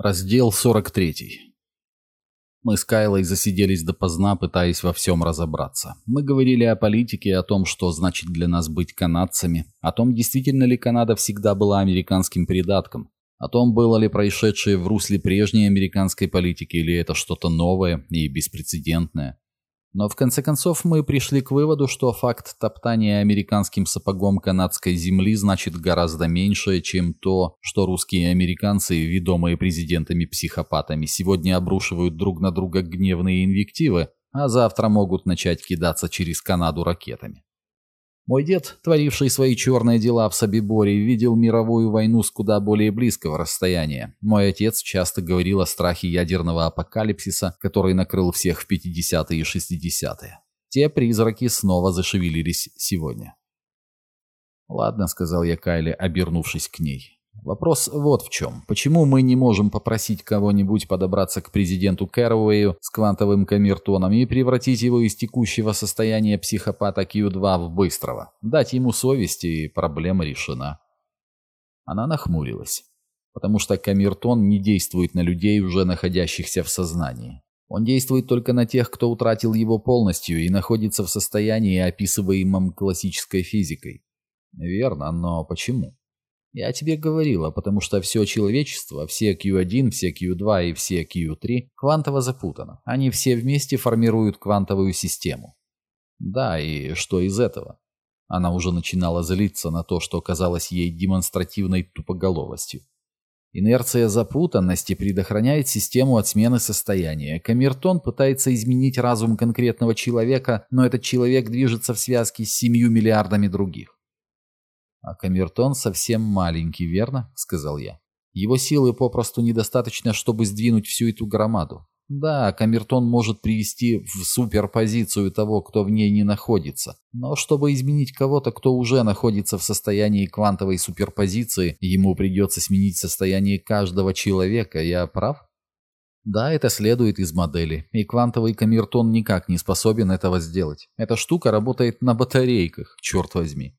Раздел 43. Мы с Кайлой засиделись допоздна, пытаясь во всем разобраться. Мы говорили о политике, о том, что значит для нас быть канадцами, о том, действительно ли Канада всегда была американским придатком, о том, было ли происшедшее в русле прежней американской политики или это что-то новое и беспрецедентное. Но в конце концов мы пришли к выводу, что факт топтания американским сапогом канадской земли значит гораздо меньше, чем то, что русские американцы, ведомые президентами-психопатами, сегодня обрушивают друг на друга гневные инвективы, а завтра могут начать кидаться через Канаду ракетами. Мой дед, творивший свои черные дела в Собиборе, видел мировую войну с куда более близкого расстояния. Мой отец часто говорил о страхе ядерного апокалипсиса, который накрыл всех в 50-е и 60-е. Те призраки снова зашевелились сегодня. «Ладно», — сказал я Кайле, обернувшись к ней. Вопрос вот в чем. Почему мы не можем попросить кого-нибудь подобраться к президенту Кэрроуэю с квантовым камертоном и превратить его из текущего состояния психопата Q2 в быстрого? Дать ему совесть, и проблема решена. Она нахмурилась. Потому что камертон не действует на людей, уже находящихся в сознании. Он действует только на тех, кто утратил его полностью и находится в состоянии, описываемом классической физикой. Верно, но почему? Я тебе говорила, потому что все человечество, все Q1, все Q2 и все Q3 квантово запутано. Они все вместе формируют квантовую систему. Да, и что из этого? Она уже начинала злиться на то, что казалось ей демонстративной тупоголовостью. Инерция запутанности предохраняет систему от смены состояния. Камертон пытается изменить разум конкретного человека, но этот человек движется в связке с семью миллиардами других. «А камертон совсем маленький, верно?» — сказал я. «Его силы попросту недостаточно, чтобы сдвинуть всю эту громаду. Да, камертон может привести в суперпозицию того, кто в ней не находится. Но чтобы изменить кого-то, кто уже находится в состоянии квантовой суперпозиции, ему придется сменить состояние каждого человека, я прав? Да, это следует из модели, и квантовый камертон никак не способен этого сделать. Эта штука работает на батарейках, черт возьми.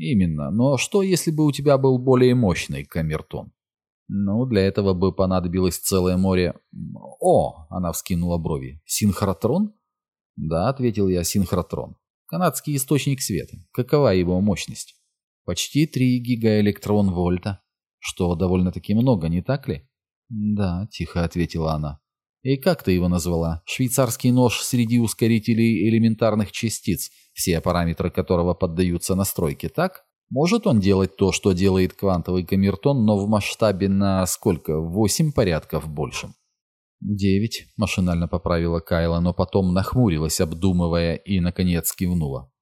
Именно. Но что, если бы у тебя был более мощный камертон? Ну, для этого бы понадобилось целое море... О, она вскинула брови. Синхротрон? Да, ответил я, синхротрон. Канадский источник света. Какова его мощность? Почти 3 гигаэлектрон-вольта. Что довольно-таки много, не так ли? Да, тихо ответила она. И как ты его назвала? Швейцарский нож среди ускорителей элементарных частиц, все параметры которого поддаются настройке, так? Может он делать то, что делает квантовый камертон, но в масштабе на сколько? Восемь порядков большим? «Девять», — машинально поправила Кайла, но потом нахмурилась, обдумывая, и, наконец, кивнула.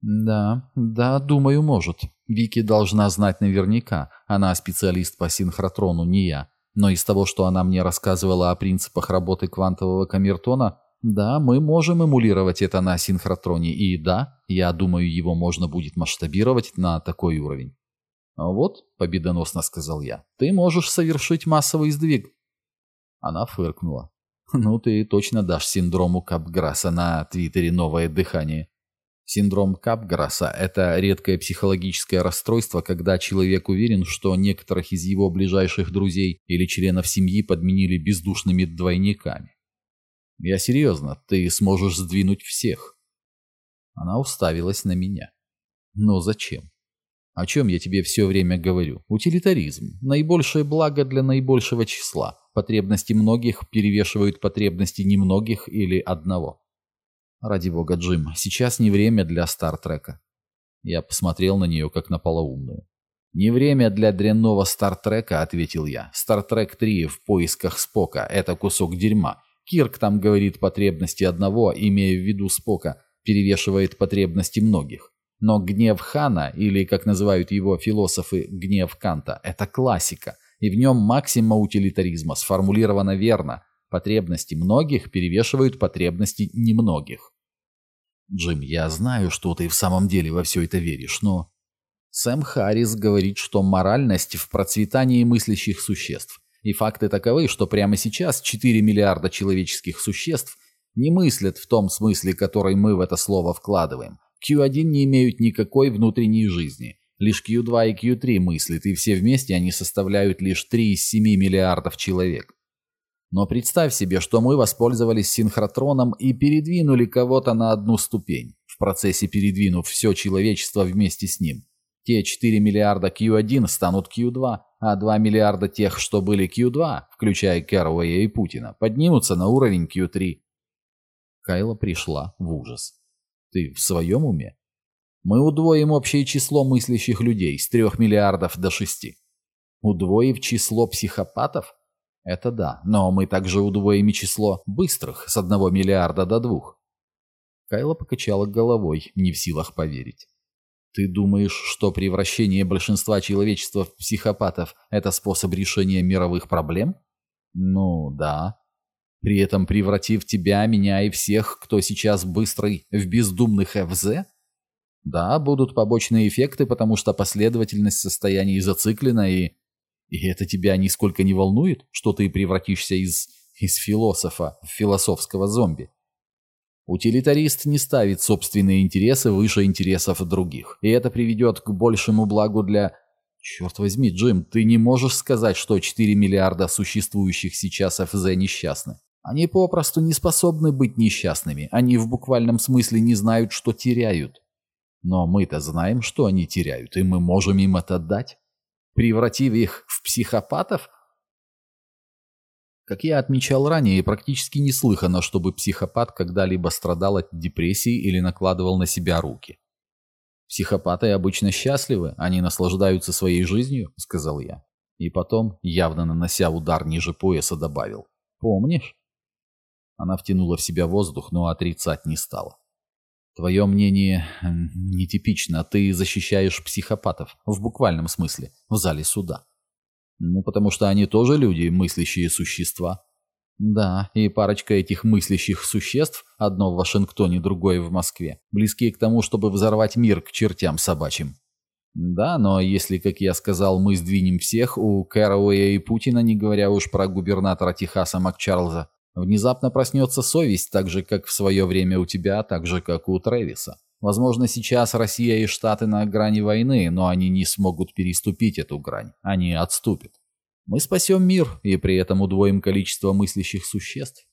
«Да, да, думаю, может. Вики должна знать наверняка. Она специалист по синхротрону, не я. Но из того, что она мне рассказывала о принципах работы квантового камертона, да, мы можем эмулировать это на синхротроне, и да, я думаю, его можно будет масштабировать на такой уровень. А «Вот», — победоносно сказал я, — «ты можешь совершить массовый сдвиг». Она фыркнула. «Ну, ты точно дашь синдрому Капграсса на Твиттере новое дыхание. Синдром Капграсса – это редкое психологическое расстройство, когда человек уверен, что некоторых из его ближайших друзей или членов семьи подменили бездушными двойниками. Я серьезно, ты сможешь сдвинуть всех. Она уставилась на меня. Но зачем? О чем я тебе все время говорю? Утилитаризм. Наибольшее благо для наибольшего числа. Потребности многих перевешивают потребности немногих или одного. Ради бога, Джим, сейчас не время для Стартрека. Я посмотрел на нее, как на полоумную. «Не время для дрянного Стартрека», — ответил я. «Стартрек 3 в поисках Спока — это кусок дерьма. Кирк там говорит потребности одного, имея в виду Спока, перевешивает потребности многих. Но гнев Хана, или, как называют его философы, гнев Канта, это классика, и в нем максима утилитаризма сформулирована верно. Потребности многих перевешивают потребности немногих. Джим, я знаю, что ты в самом деле во все это веришь, но... Сэм Харрис говорит, что моральность в процветании мыслящих существ. И факты таковы, что прямо сейчас 4 миллиарда человеческих существ не мыслят в том смысле, который мы в это слово вкладываем. Q1 не имеют никакой внутренней жизни. Лишь Q2 и Q3 мыслят, и все вместе они составляют лишь 3 из 7 миллиардов человек. Но представь себе, что мы воспользовались синхротроном и передвинули кого-то на одну ступень, в процессе передвинув все человечество вместе с ним. Те 4 миллиарда Q1 станут Q2, а 2 миллиарда тех, что были Q2, включая Кэррауэя и Путина, поднимутся на уровень Q3. Кайла пришла в ужас. Ты в своем уме? Мы удвоим общее число мыслящих людей с 3 миллиардов до 6. Удвоив число психопатов? Это да, но мы также удвоим число быстрых с 1 миллиарда до 2. Кайла покачала головой, не в силах поверить. Ты думаешь, что превращение большинства человечества в психопатов – это способ решения мировых проблем? Ну, да. При этом превратив тебя, меня и всех, кто сейчас быстрый, в бездумных ФЗ? Да, будут побочные эффекты, потому что последовательность состояний зациклена, и... И это тебя нисколько не волнует, что ты превратишься из... из философа в философского зомби? Утилитарист не ставит собственные интересы выше интересов других, и это приведет к большему благу для... Черт возьми, Джим, ты не можешь сказать, что 4 миллиарда существующих сейчас ФЗ несчастны. Они попросту не способны быть несчастными, они в буквальном смысле не знают, что теряют. Но мы-то знаем, что они теряют, и мы можем им это дать. Превратив их в психопатов – как я отмечал ранее, практически неслыхано, чтобы психопат когда-либо страдал от депрессии или накладывал на себя руки. «Психопаты обычно счастливы, они наслаждаются своей жизнью», — сказал я. И потом, явно нанося удар ниже пояса, добавил. «Помнишь?» Она втянула в себя воздух, но отрицать не стала. «Твое мнение нетипично. Ты защищаешь психопатов, в буквальном смысле, в зале суда». Ну, потому что они тоже люди, мыслящие существа. Да, и парочка этих мыслящих существ, одно в Вашингтоне, другое в Москве, близкие к тому, чтобы взорвать мир к чертям собачьим. Да, но если, как я сказал, мы сдвинем всех, у Кэрроуэя и Путина, не говоря уж про губернатора Техаса Макчарлза, внезапно проснется совесть, так же, как в свое время у тебя, так же, как у Трэвиса. Возможно, сейчас Россия и Штаты на грани войны, но они не смогут переступить эту грань. Они отступят. Мы спасем мир и при этом удвоим количество мыслящих существ.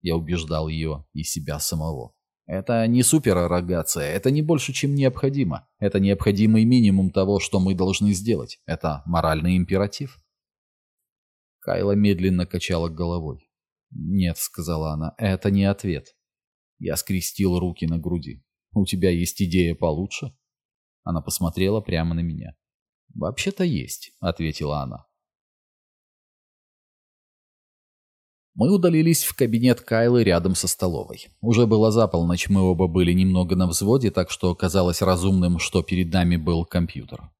Я убеждал ее и себя самого. Это не суперэрогация, это не больше, чем необходимо. Это необходимый минимум того, что мы должны сделать. Это моральный императив. Кайла медленно качала головой. «Нет», — сказала она, — «это не ответ». Я скрестил руки на груди. У тебя есть идея получше?» Она посмотрела прямо на меня. «Вообще-то есть», — ответила она. Мы удалились в кабинет Кайлы рядом со столовой. Уже было за полночь, мы оба были немного на взводе, так что казалось разумным, что перед нами был компьютер.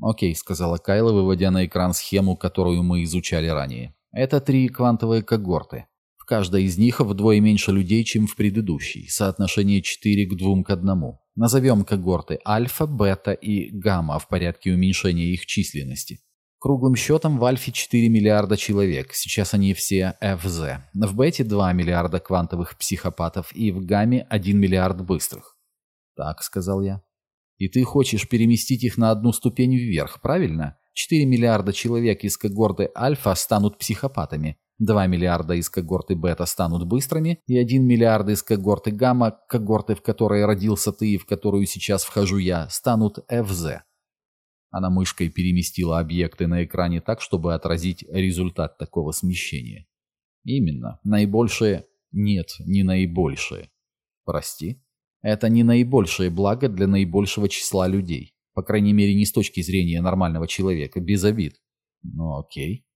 «Окей», — сказала Кайла, выводя на экран схему, которую мы изучали ранее. «Это три квантовые когорты каждой из них вдвое меньше людей, чем в предыдущей. Соотношение 4 к 2 к 1. Назовем когорты альфа, бета и гамма в порядке уменьшения их численности. Круглым счетом в альфе 4 миллиарда человек, сейчас они все ФЗ. В бете 2 миллиарда квантовых психопатов и в гамме 1 миллиард быстрых. Так, сказал я. И ты хочешь переместить их на одну ступень вверх, правильно? 4 миллиарда человек из когорты альфа станут психопатами, 2 миллиарда из когорты бета станут быстрыми, и 1 миллиард из когорты гамма, когорты, в которой родился ты и в которую сейчас вхожу я, станут ФЗ. Она мышкой переместила объекты на экране так, чтобы отразить результат такого смещения. Именно. Наибольшее... Нет, не наибольшее. Прости. Это не наибольшее благо для наибольшего числа людей. По крайней мере, не с точки зрения нормального человека, без обид. Ну окей.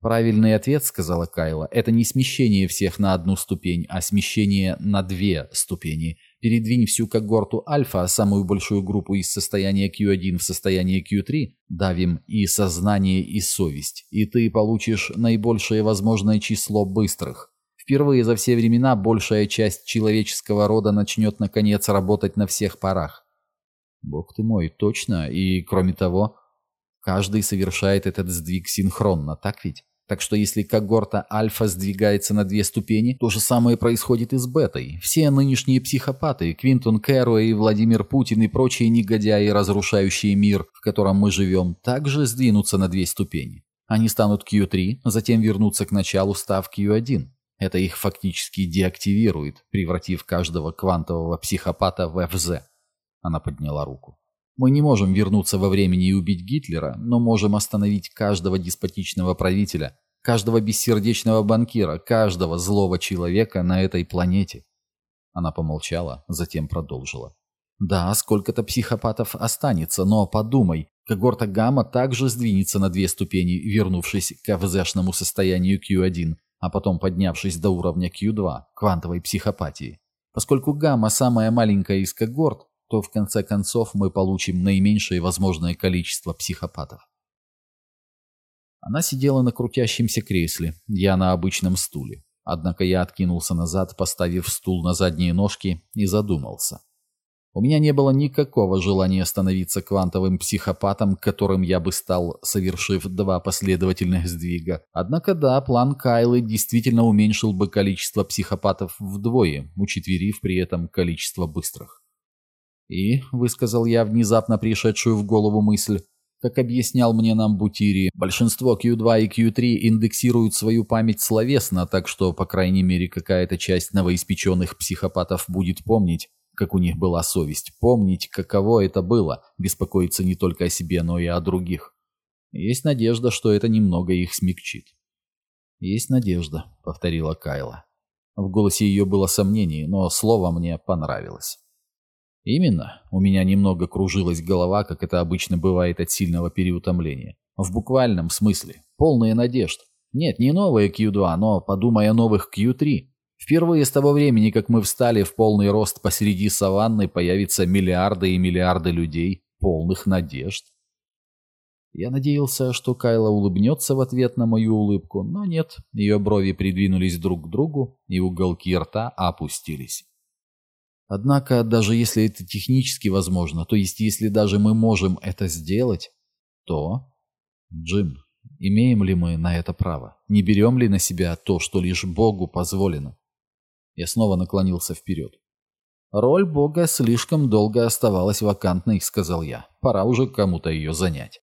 «Правильный ответ, — сказала Кайла, — это не смещение всех на одну ступень, а смещение на две ступени. Передвинь всю когорту альфа, самую большую группу из состояния Q1 в состояние Q3, давим и сознание, и совесть, и ты получишь наибольшее возможное число быстрых. Впервые за все времена большая часть человеческого рода начнет наконец работать на всех парах. Бог ты мой, точно, и кроме того, каждый совершает этот сдвиг синхронно, так ведь? Так что если когорта альфа сдвигается на две ступени, то же самое происходит и с бетой. Все нынешние психопаты, Квинтон Кэррой, Владимир Путин и прочие негодяи, разрушающие мир, в котором мы живем, также сдвинутся на две ступени. Они станут Q3, затем вернутся к началу, став Q1. Это их фактически деактивирует, превратив каждого квантового психопата в ФЗ. Она подняла руку. Мы не можем вернуться во времени и убить Гитлера, но можем остановить каждого деспотичного правителя, каждого бессердечного банкира, каждого злого человека на этой планете. Она помолчала, затем продолжила. Да, сколько-то психопатов останется, но подумай, когорта Гамма также сдвинется на две ступени, вернувшись к ФЗшному состоянию Q1, а потом поднявшись до уровня Q2, квантовой психопатии. Поскольку Гамма самая маленькая из когорт, то в конце концов мы получим наименьшее возможное количество психопатов. Она сидела на крутящемся кресле, я на обычном стуле. Однако я откинулся назад, поставив стул на задние ножки, и задумался. У меня не было никакого желания становиться квантовым психопатом, которым я бы стал, совершив два последовательных сдвига. Однако да, план Кайлы действительно уменьшил бы количество психопатов вдвое, учетверив при этом количество быстрых. И, высказал я внезапно пришедшую в голову мысль, как объяснял мне нам Бутири, большинство Q2 и Q3 индексируют свою память словесно, так что, по крайней мере, какая-то часть новоиспеченных психопатов будет помнить, как у них была совесть, помнить, каково это было, беспокоиться не только о себе, но и о других. Есть надежда, что это немного их смягчит. «Есть надежда», — повторила Кайла. В голосе ее было сомнение, но слово мне понравилось. Именно. У меня немного кружилась голова, как это обычно бывает от сильного переутомления. В буквальном смысле. Полная надежд. Нет, не новая Q2, но подумай о новых Q3. Впервые с того времени, как мы встали в полный рост посреди саванны, появятся миллиарды и миллиарды людей, полных надежд. Я надеялся, что Кайла улыбнется в ответ на мою улыбку, но нет, ее брови придвинулись друг к другу, и уголки рта опустились. Однако, даже если это технически возможно, то есть если даже мы можем это сделать, то... Джим, имеем ли мы на это право? Не берем ли на себя то, что лишь Богу позволено? Я снова наклонился вперед. «Роль Бога слишком долго оставалась вакантной», — сказал я. «Пора уже кому-то ее занять».